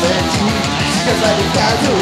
presente Desvalidado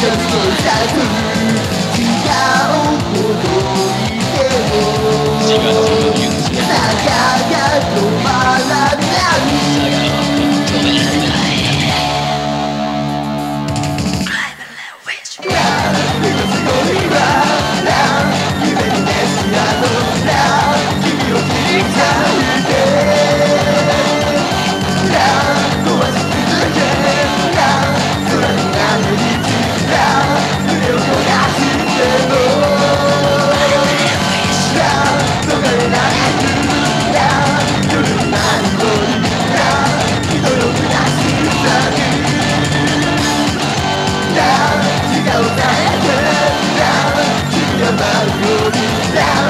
Don't go down to glory, la